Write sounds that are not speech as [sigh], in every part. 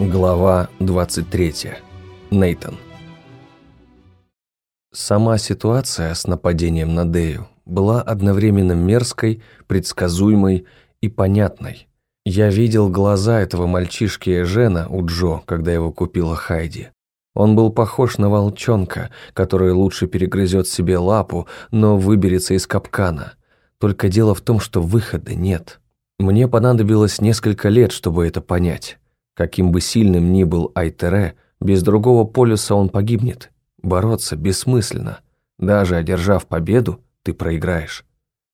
Глава 23. Нейтон. Сама ситуация с нападением на Дею была одновременно мерзкой, предсказуемой и понятной. Я видел глаза этого мальчишки Жена у Джо, когда его купила Хайди. Он был похож на волчонка, который лучше перегрызет себе лапу, но выберется из капкана. Только дело в том, что выхода нет. Мне понадобилось несколько лет, чтобы это понять. Каким бы сильным ни был Айтере, без другого полюса он погибнет. Бороться бессмысленно. Даже одержав победу, ты проиграешь.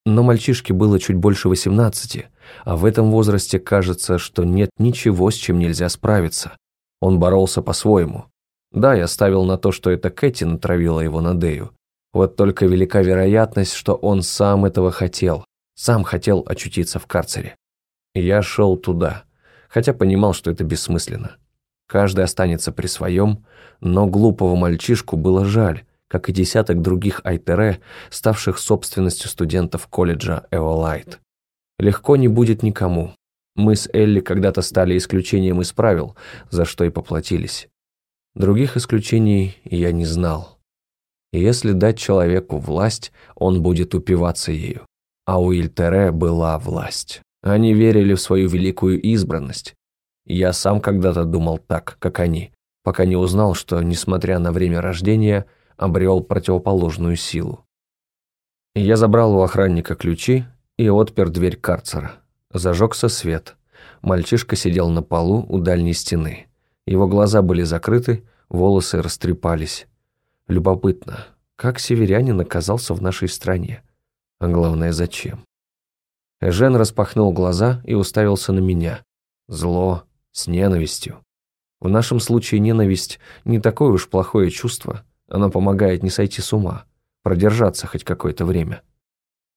Но мальчишке было чуть больше 18, а в этом возрасте кажется, что нет ничего, с чем нельзя справиться. Он боролся по-своему. Да, я ставил на то, что это Кэти натравила его на Дею. Вот только велика вероятность, что он сам этого хотел. Сам хотел очутиться в карцере. Я шел туда, хотя понимал, что это бессмысленно. Каждый останется при своем, но глупого мальчишку было жаль, как и десяток других Айтере, ставших собственностью студентов колледжа Эолайт. Легко не будет никому. Мы с Элли когда-то стали исключением из правил, за что и поплатились. Других исключений я не знал. Если дать человеку власть, он будет упиваться ею. А у Ильтере была власть. Они верили в свою великую избранность. Я сам когда-то думал так, как они, пока не узнал, что, несмотря на время рождения, обрел противоположную силу. Я забрал у охранника ключи и отпер дверь карцера. Зажегся свет. Мальчишка сидел на полу у дальней стены. Его глаза были закрыты, волосы растрепались. Любопытно, как северянин оказался в нашей стране? А главное, зачем? Жен распахнул глаза и уставился на меня. Зло, с ненавистью. В нашем случае ненависть не такое уж плохое чувство. Она помогает не сойти с ума, продержаться хоть какое-то время.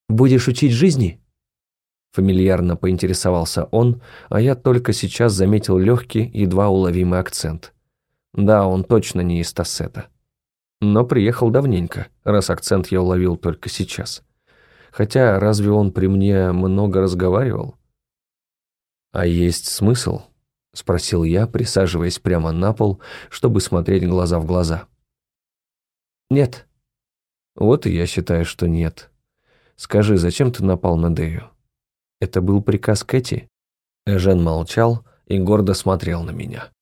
«Будешь учить жизни?» Фамильярно поинтересовался он, а я только сейчас заметил легкий, едва уловимый акцент. Да, он точно не из Тассета. Но приехал давненько, раз акцент я уловил только сейчас. Хотя разве он при мне много разговаривал? «А есть смысл?» — спросил я, присаживаясь прямо на пол, чтобы смотреть глаза в глаза. «Нет». «Вот и я считаю, что нет. Скажи, зачем ты напал на Дэю?» «Это был приказ Кэти?» Эжен молчал и гордо смотрел на меня.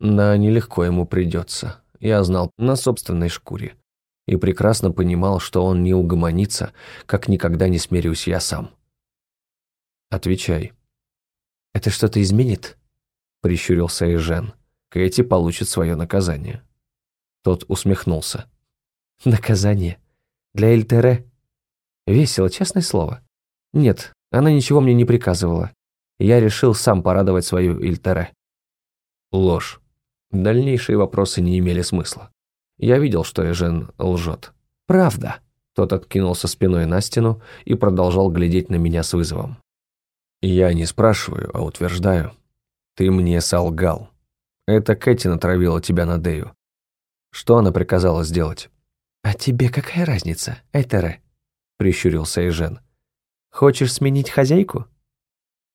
Да, нелегко ему придется. Я знал на собственной шкуре. И прекрасно понимал, что он не угомонится, как никогда не смирюсь я сам. «Отвечай». «Это что-то изменит?» Прищурился Эжен. «Кэти получит свое наказание». Тот усмехнулся. «Наказание? Для Эльтере?» «Весело, честное слово». «Нет, она ничего мне не приказывала. Я решил сам порадовать свою Эльтере». Ложь. Дальнейшие вопросы не имели смысла. Я видел, что Эжен лжет. «Правда». Тот откинулся спиной на стену и продолжал глядеть на меня с вызовом. «Я не спрашиваю, а утверждаю. Ты мне солгал. Это Кэти натравила тебя на Дею. Что она приказала сделать?» «А тебе какая разница, Этере?» — прищурился Эжен. «Хочешь сменить хозяйку?»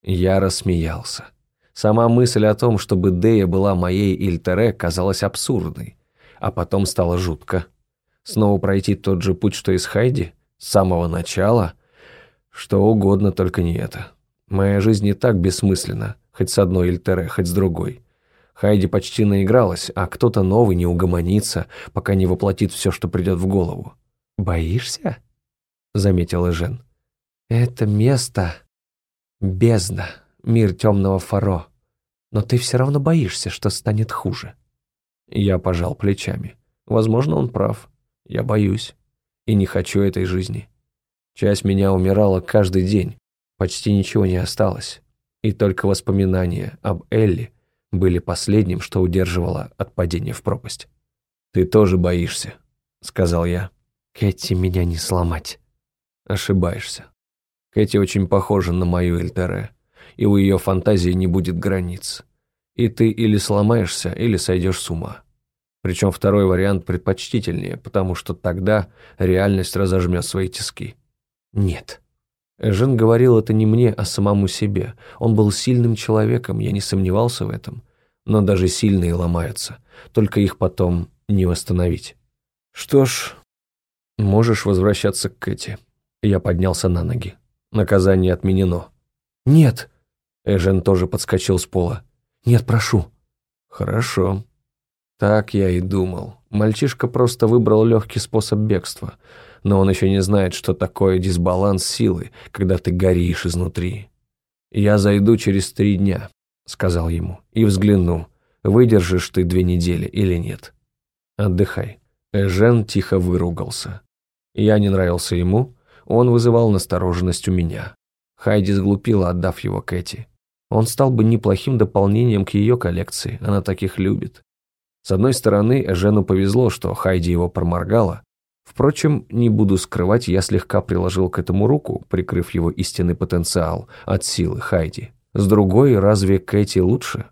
Я рассмеялся. Сама мысль о том, чтобы Дея была моей Ильтере, казалась абсурдной. А потом стало жутко. Снова пройти тот же путь, что и с Хайди? С самого начала? Что угодно, только не это. Моя жизнь не так бессмысленна, хоть с одной Ильтере, хоть с другой. Хайди почти наигралась, а кто-то новый не угомонится, пока не воплотит все, что придет в голову. «Боишься?» — заметила Жен. «Это место — бездна, мир темного фаро. Но ты все равно боишься, что станет хуже». Я пожал плечами. Возможно, он прав. Я боюсь. И не хочу этой жизни. Часть меня умирала каждый день. Почти ничего не осталось. И только воспоминания об Элли были последним, что удерживало от падения в пропасть. «Ты тоже боишься», — сказал я. «Кэти, меня не сломать». Ошибаешься. Кэти очень похожа на мою Эльтере, и у ее фантазии не будет границ и ты или сломаешься, или сойдешь с ума. Причем второй вариант предпочтительнее, потому что тогда реальность разожмет свои тиски. Нет. Жен говорил это не мне, а самому себе. Он был сильным человеком, я не сомневался в этом. но даже сильные ломаются, только их потом не восстановить. Что ж, можешь возвращаться к Кэти. Я поднялся на ноги. Наказание отменено. Нет. Эжен тоже подскочил с пола. Нет, прошу. Хорошо. Так я и думал. Мальчишка просто выбрал легкий способ бегства, но он еще не знает, что такое дисбаланс силы, когда ты горишь изнутри. «Я зайду через три дня», — сказал ему, — «и взгляну, выдержишь ты две недели или нет. Отдыхай». Эжен тихо выругался. Я не нравился ему, он вызывал настороженность у меня. Хайди сглупила, отдав его Кэти. Он стал бы неплохим дополнением к ее коллекции, она таких любит. С одной стороны, Эжену повезло, что Хайди его проморгала. Впрочем, не буду скрывать, я слегка приложил к этому руку, прикрыв его истинный потенциал от силы Хайди. С другой, разве Кэти лучше?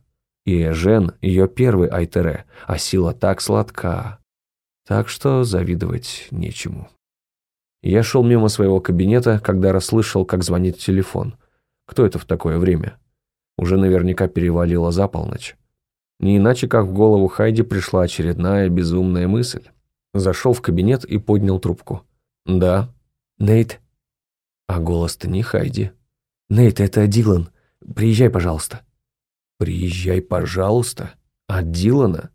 И Эжен – ее первый Айтере, а сила так сладка. Так что завидовать нечему. Я шел мимо своего кабинета, когда расслышал, как звонит телефон. Кто это в такое время? Уже наверняка перевалило за полночь. Не иначе, как в голову Хайди пришла очередная безумная мысль. Зашел в кабинет и поднял трубку. «Да». «Нейт?» А голос-то не Хайди. «Нейт, это Дилан. Приезжай, пожалуйста». «Приезжай, пожалуйста? От Дилана?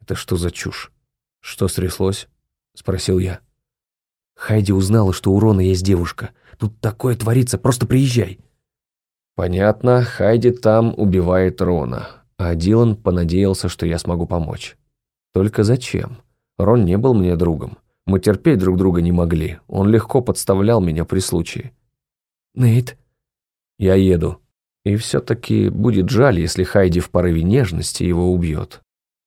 Это что за чушь? Что стряслось?» Спросил я. Хайди узнала, что у Рона есть девушка. Тут такое творится, просто приезжай. Понятно, Хайди там убивает Рона, а Дилан понадеялся, что я смогу помочь. Только зачем? Рон не был мне другом. Мы терпеть друг друга не могли. Он легко подставлял меня при случае. Нейт? Я еду. И все-таки будет жаль, если Хайди в порыве нежности его убьет.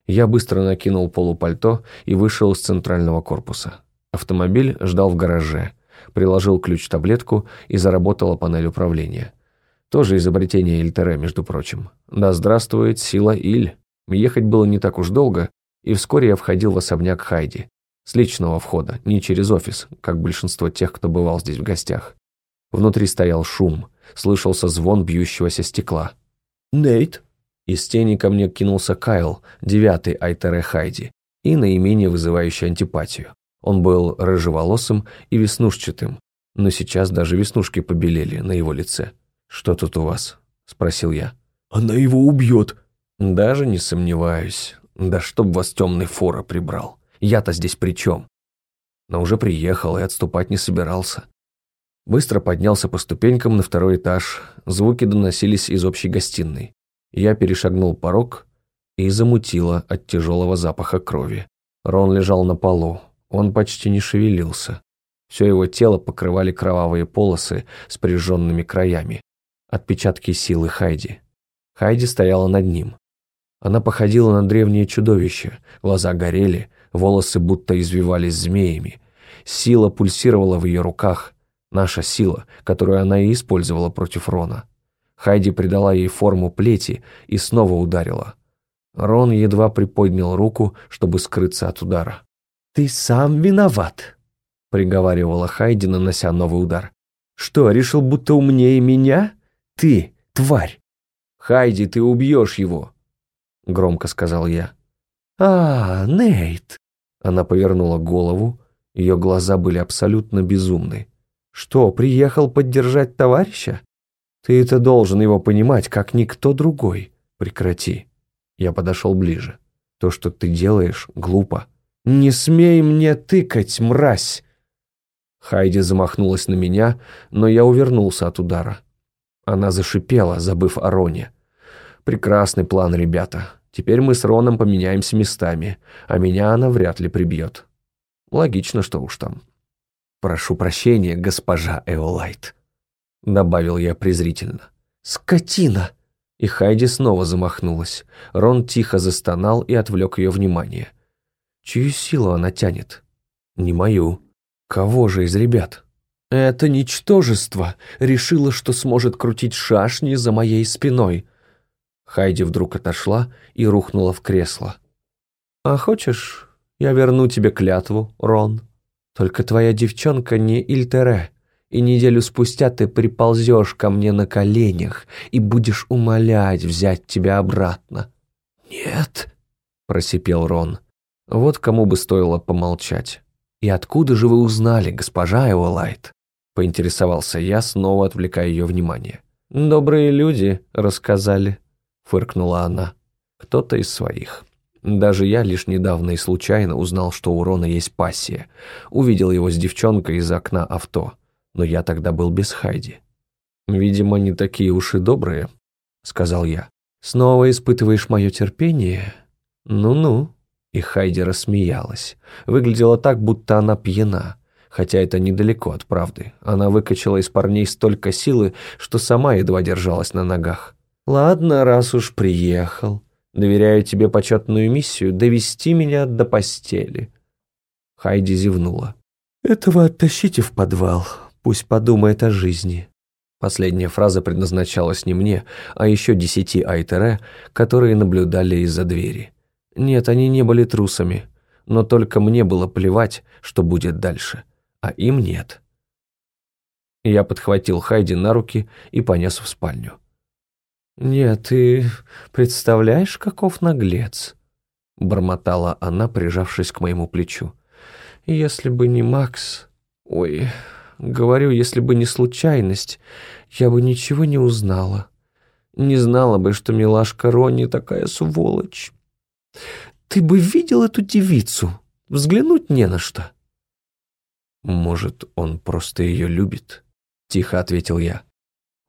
Я быстро накинул полупальто и вышел из центрального корпуса. Автомобиль ждал в гараже. Приложил ключ-таблетку и заработала панель управления. Тоже изобретение Ильтере, между прочим. Да здравствует сила Иль. Ехать было не так уж долго, и вскоре я входил в особняк Хайди. С личного входа, не через офис, как большинство тех, кто бывал здесь в гостях. Внутри стоял шум, слышался звон бьющегося стекла. «Нейт?» Из тени ко мне кинулся Кайл, девятый Айтере Хайди, и наименее вызывающий антипатию. Он был рыжеволосым и веснушчатым, но сейчас даже веснушки побелели на его лице. «Что тут у вас?» – спросил я. «Она его убьет». «Даже не сомневаюсь. Да чтоб вас темный фора прибрал. Я-то здесь при чем?» Но уже приехал и отступать не собирался. Быстро поднялся по ступенькам на второй этаж. Звуки доносились из общей гостиной. Я перешагнул порог и замутило от тяжелого запаха крови. Рон лежал на полу. Он почти не шевелился. Все его тело покрывали кровавые полосы с прижженными краями. Отпечатки силы Хайди. Хайди стояла над ним. Она походила на древнее чудовище. Глаза горели, волосы будто извивались змеями. Сила пульсировала в ее руках. Наша сила, которую она и использовала против Рона. Хайди придала ей форму плети и снова ударила. Рон едва приподнял руку, чтобы скрыться от удара. «Ты сам виноват», — приговаривала Хайди, нанося новый удар. «Что, решил, будто умнее меня? Ты, тварь!» «Хайди, ты убьешь его!» — громко сказал я. «А, Нейт!» Она повернула голову, ее глаза были абсолютно безумны. «Что, приехал поддержать товарища? Ты это должен его понимать, как никто другой. Прекрати. Я подошел ближе. То, что ты делаешь, глупо. Не смей мне тыкать, мразь!» Хайди замахнулась на меня, но я увернулся от удара. Она зашипела, забыв о Роне. «Прекрасный план, ребята. Теперь мы с Роном поменяемся местами, а меня она вряд ли прибьет. Логично, что уж там. Прошу прощения, госпожа Эолайт» добавил я презрительно. «Скотина!» И Хайди снова замахнулась. Рон тихо застонал и отвлек ее внимание. Чью силу она тянет? Не мою. Кого же из ребят? Это ничтожество решило, что сможет крутить шашни за моей спиной. Хайди вдруг отошла и рухнула в кресло. А хочешь, я верну тебе клятву, Рон? Только твоя девчонка не Ильтере и неделю спустя ты приползешь ко мне на коленях и будешь умолять взять тебя обратно. «Нет», — просипел Рон. «Вот кому бы стоило помолчать». «И откуда же вы узнали, госпожа Эолайт?» — поинтересовался я, снова отвлекая ее внимание. «Добрые люди рассказали», — фыркнула она. «Кто-то из своих». Даже я лишь недавно и случайно узнал, что у Рона есть пассия. Увидел его с девчонкой из окна авто. Но я тогда был без Хайди. «Видимо, не такие уж и добрые», — сказал я. «Снова испытываешь мое терпение? Ну-ну». И Хайди рассмеялась. Выглядела так, будто она пьяна. Хотя это недалеко от правды. Она выкачала из парней столько силы, что сама едва держалась на ногах. «Ладно, раз уж приехал. Доверяю тебе почетную миссию довести меня до постели». Хайди зевнула. «Этого оттащите в подвал. Пусть подумает о жизни». Последняя фраза предназначалась не мне, а еще десяти Айтере, которые наблюдали из-за двери. Нет, они не были трусами, но только мне было плевать, что будет дальше, а им нет. Я подхватил Хайди на руки и понес в спальню. «Нет, ты представляешь, каков наглец?» Бормотала она, прижавшись к моему плечу. «Если бы не Макс... Ой, говорю, если бы не случайность, я бы ничего не узнала. Не знала бы, что милашка Ронни такая сволочь. Ты бы видел эту девицу? Взглянуть не на что». «Может, он просто ее любит?» — тихо ответил я.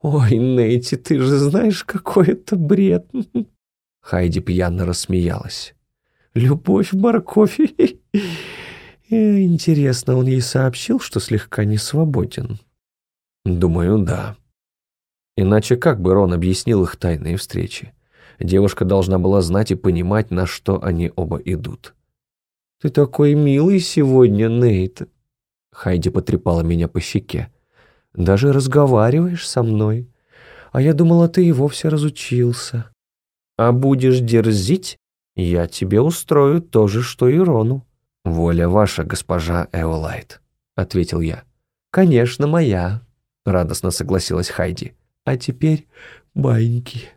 «Ой, Нейти, ты же знаешь, какой это бред!» [laughs] Хайди пьяно рассмеялась. «Любовь, морковь!» [laughs] э, Интересно, он ей сообщил, что слегка не свободен? Думаю, да. Иначе как бы Рон объяснил их тайные встречи? Девушка должна была знать и понимать, на что они оба идут. «Ты такой милый сегодня, Нейт!» Хайди потрепала меня по щеке. Даже разговариваешь со мной. А я думала, ты и вовсе разучился. А будешь дерзить, я тебе устрою то же, что и Рону». «Воля ваша, госпожа Эолайт», — ответил я. «Конечно, моя», — радостно согласилась Хайди. «А теперь баньки».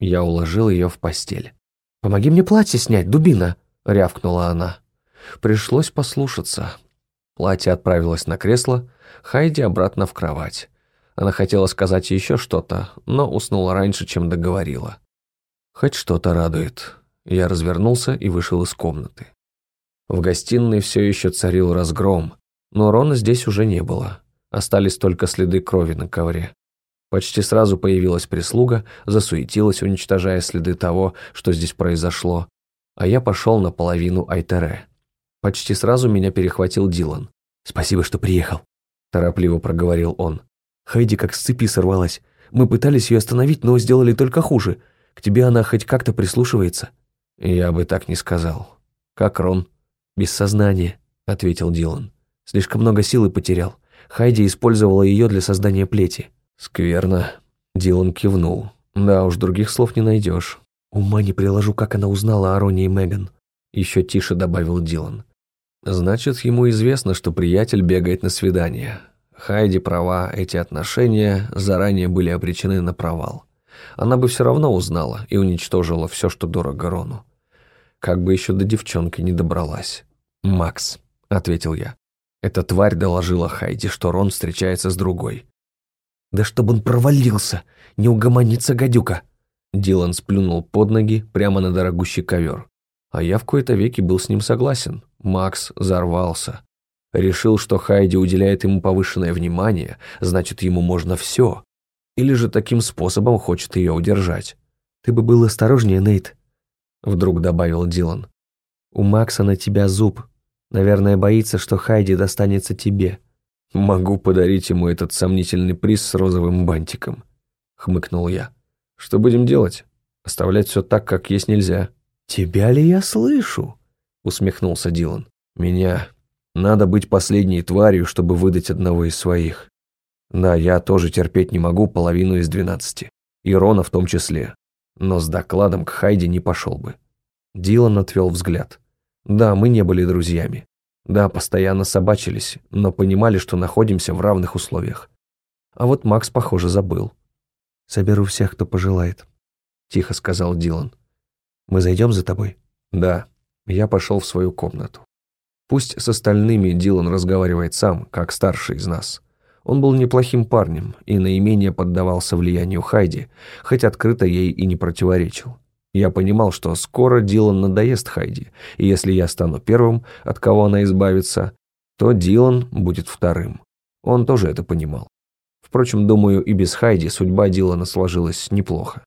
Я уложил ее в постель. «Помоги мне платье снять, дубина!» — рявкнула она. Пришлось послушаться. Платье отправилось на кресло, Хайди обратно в кровать. Она хотела сказать еще что-то, но уснула раньше, чем договорила. Хоть что-то радует. Я развернулся и вышел из комнаты. В гостиной все еще царил разгром, но Рона здесь уже не было. Остались только следы крови на ковре. Почти сразу появилась прислуга, засуетилась, уничтожая следы того, что здесь произошло, а я пошел на половину Айтере. Почти сразу меня перехватил Дилан. «Спасибо, что приехал», торопливо проговорил он. Хайди как с цепи сорвалась. Мы пытались ее остановить, но сделали только хуже. К тебе она хоть как-то прислушивается?» «Я бы так не сказал. Как Рон?» «Без сознания», — ответил Дилан. «Слишком много силы потерял. Хайди использовала ее для создания плети». «Скверно». Дилан кивнул. «Да уж, других слов не найдешь. Ума не приложу, как она узнала о Роне и Меган». Еще тише добавил Дилан. Значит, ему известно, что приятель бегает на свидание. Хайди права, эти отношения заранее были обречены на провал. Она бы все равно узнала и уничтожила все, что дорого Рону. Как бы еще до девчонки не добралась. «Макс», — ответил я. Эта тварь доложила Хайди, что Рон встречается с другой. «Да чтобы он провалился! Не угомонится гадюка!» Дилан сплюнул под ноги прямо на дорогущий ковер. А я в кои-то веки был с ним согласен. Макс взорвался. Решил, что Хайди уделяет ему повышенное внимание, значит, ему можно все. Или же таким способом хочет ее удержать. «Ты бы был осторожнее, Нейт», — вдруг добавил Дилан. «У Макса на тебя зуб. Наверное, боится, что Хайди достанется тебе». «Могу подарить ему этот сомнительный приз с розовым бантиком», — хмыкнул я. «Что будем делать? Оставлять все так, как есть нельзя». «Тебя ли я слышу?» усмехнулся Дилан. «Меня. Надо быть последней тварью, чтобы выдать одного из своих. Да, я тоже терпеть не могу половину из двенадцати. И Рона в том числе. Но с докладом к Хайди не пошел бы». Дилан отвел взгляд. «Да, мы не были друзьями. Да, постоянно собачились, но понимали, что находимся в равных условиях. А вот Макс, похоже, забыл. «Соберу всех, кто пожелает», — тихо сказал Дилан. Мы зайдем за тобой?» «Да». Я пошел в свою комнату. Пусть с остальными Дилан разговаривает сам, как старший из нас. Он был неплохим парнем и наименее поддавался влиянию Хайди, хоть открыто ей и не противоречил. Я понимал, что скоро Дилан надоест Хайди, и если я стану первым, от кого она избавится, то Дилан будет вторым. Он тоже это понимал. Впрочем, думаю, и без Хайди судьба Дилана сложилась неплохо.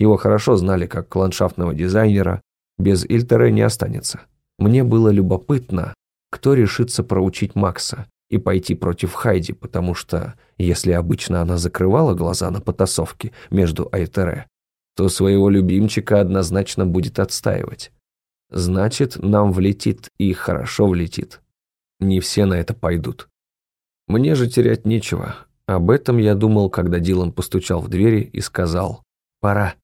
Его хорошо знали как ландшафтного дизайнера, без Ильтере не останется. Мне было любопытно, кто решится проучить Макса и пойти против Хайди, потому что, если обычно она закрывала глаза на потасовки между Айтере, то своего любимчика однозначно будет отстаивать. Значит, нам влетит, и хорошо влетит. Не все на это пойдут. Мне же терять нечего. Об этом я думал, когда Дилан постучал в двери и сказал «Пора».